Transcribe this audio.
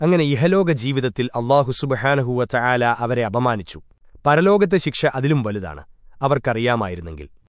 അങ്ങനെ ഇഹലോക ജീവിതത്തിൽ അള്ളാഹു സുബഹാനഹുവ ചായാല അവരെ അപമാനിച്ചു. പരലോകത്തെ ശിക്ഷ അതിലും വലുതാണ്. അവർക്കറിയാമായിരുന്നെങ്കിൽ.